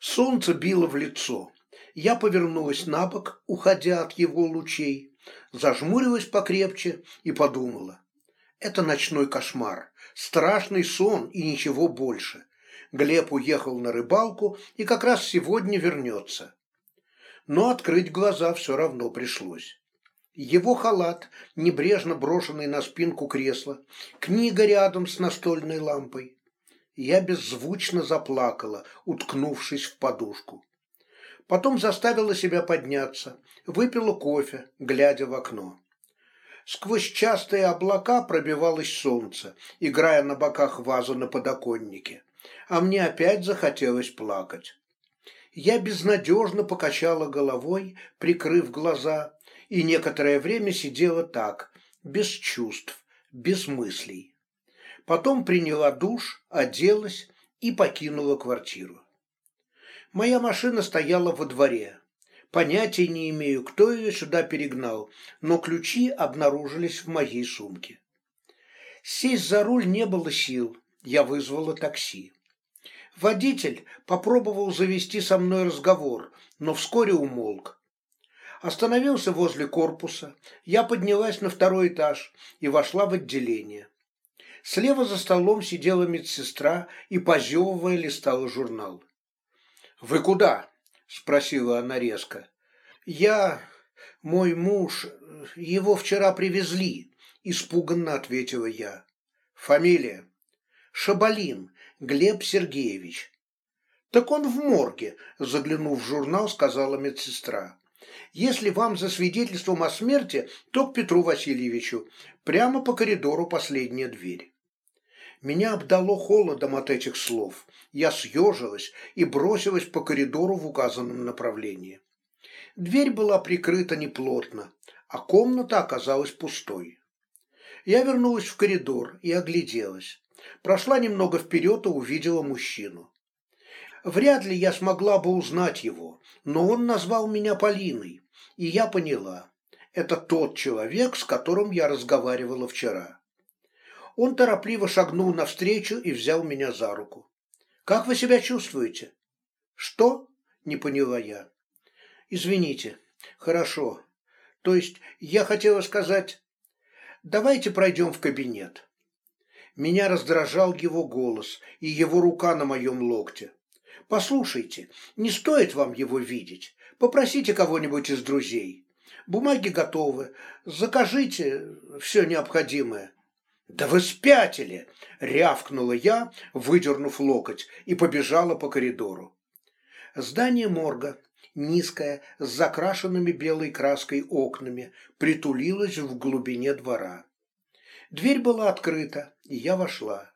Солнце било в лицо. Я повернулась на бок, уходя от его лучей, зажмурилась покрепче и подумала. Это ночной кошмар, страшный сон и ничего больше. Глеб уехал на рыбалку и как раз сегодня вернется. Но открыть глаза все равно пришлось. Его халат, небрежно брошенный на спинку кресла, книга рядом с настольной лампой. Я беззвучно заплакала, уткнувшись в подушку. Потом заставила себя подняться, выпила кофе, глядя в окно. Сквозь частые облака пробивалось солнце, играя на боках вазы на подоконнике, а мне опять захотелось плакать. Я безнадежно покачала головой, прикрыв глаза, и некоторое время сидела так, без чувств, без мыслей. Потом приняла душ, оделась и покинула квартиру. Моя машина стояла во дворе. Понятия не имею, кто ее сюда перегнал, но ключи обнаружились в моей сумке. Сесть за руль не было сил, я вызвала такси. Водитель попробовал завести со мной разговор, но вскоре умолк, Остановился возле корпуса. Я поднялась на второй этаж и вошла в отделение. Слева за столом сидела медсестра и, позевывая, листала журнал. «Вы куда?» – спросила она резко. «Я... мой муж... его вчера привезли», – испуганно ответила я. «Фамилия?» «Шабалин Глеб Сергеевич». «Так он в морге», – заглянув в журнал, сказала медсестра. Если вам за свидетельством о смерти, то к Петру Васильевичу. Прямо по коридору последняя дверь. Меня обдало холодом от этих слов. Я съежилась и бросилась по коридору в указанном направлении. Дверь была прикрыта неплотно, а комната оказалась пустой. Я вернулась в коридор и огляделась. Прошла немного вперед и увидела мужчину. Вряд ли я смогла бы узнать его, но он назвал меня Полиной, и я поняла, это тот человек, с которым я разговаривала вчера. Он торопливо шагнул навстречу и взял меня за руку. «Как вы себя чувствуете?» «Что?» – не поняла я. «Извините. Хорошо. То есть я хотела сказать, давайте пройдем в кабинет». Меня раздражал его голос и его рука на моем локте. Послушайте, не стоит вам его видеть. Попросите кого-нибудь из друзей. Бумаги готовы. Закажите все необходимое. Да вы спятили, рявкнула я, выдернув локоть, и побежала по коридору. Здание морга, низкое, с закрашенными белой краской окнами, притулилось в глубине двора. Дверь была открыта, и я вошла.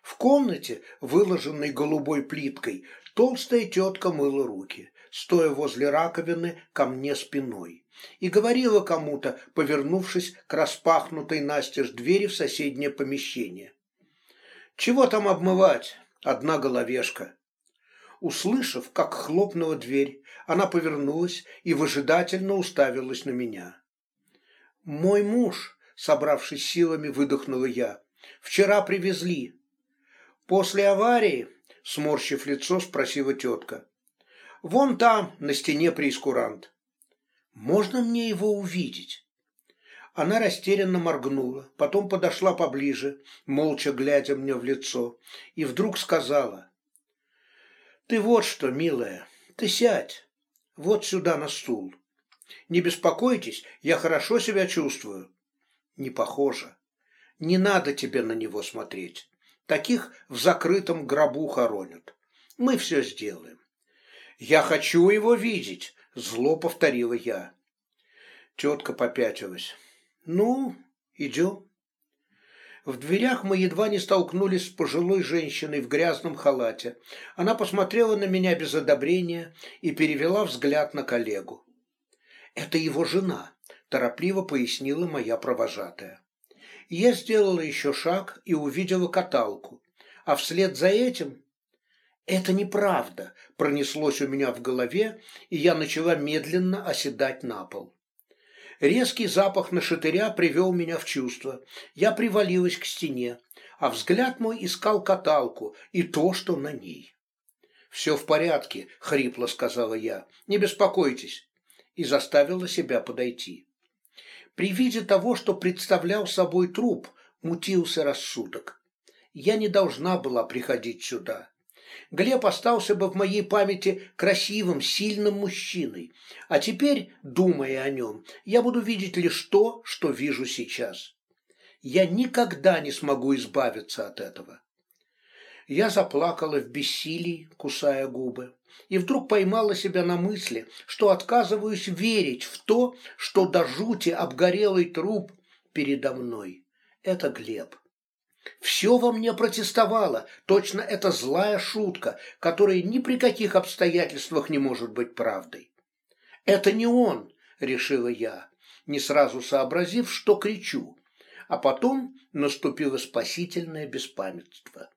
В комнате, выложенной голубой плиткой, толстая тетка мыла руки, стоя возле раковины ко мне спиной, и говорила кому-то, повернувшись к распахнутой настежь двери в соседнее помещение. «Чего там обмывать? Одна головешка». Услышав, как хлопнула дверь, она повернулась и выжидательно уставилась на меня. «Мой муж», собравшись силами, выдохнула я, — «вчера привезли». «После аварии?» – сморщив лицо, спросила тетка. «Вон там, на стене прейскурант». «Можно мне его увидеть?» Она растерянно моргнула, потом подошла поближе, молча глядя мне в лицо, и вдруг сказала. «Ты вот что, милая, ты сядь, вот сюда на стул. Не беспокойтесь, я хорошо себя чувствую». «Не похоже. Не надо тебе на него смотреть. Таких в закрытом гробу хоронят. Мы все сделаем. Я хочу его видеть, зло повторила я. Тетка попятилась. Ну, идем. В дверях мы едва не столкнулись с пожилой женщиной в грязном халате. Она посмотрела на меня без одобрения и перевела взгляд на коллегу. «Это его жена», – торопливо пояснила моя провожатая. Я сделала еще шаг и увидела каталку, а вслед за этим... Это неправда, пронеслось у меня в голове, и я начала медленно оседать на пол. Резкий запах на шатыря привел меня в чувство. Я привалилась к стене, а взгляд мой искал каталку и то, что на ней. «Все в порядке», — хрипло сказала я. «Не беспокойтесь». И заставила себя подойти. При виде того, что представлял собой труп, мутился рассудок. Я не должна была приходить сюда. Глеб остался бы в моей памяти красивым, сильным мужчиной. А теперь, думая о нем, я буду видеть лишь то, что вижу сейчас. Я никогда не смогу избавиться от этого. Я заплакала в бессилии, кусая губы, и вдруг поймала себя на мысли, что отказываюсь верить в то, что до жути обгорелый труп передо мной. Это Глеб. Все во мне протестовало, точно это злая шутка, которая ни при каких обстоятельствах не может быть правдой. «Это не он», — решила я, не сразу сообразив, что кричу, а потом наступило спасительное беспамятство.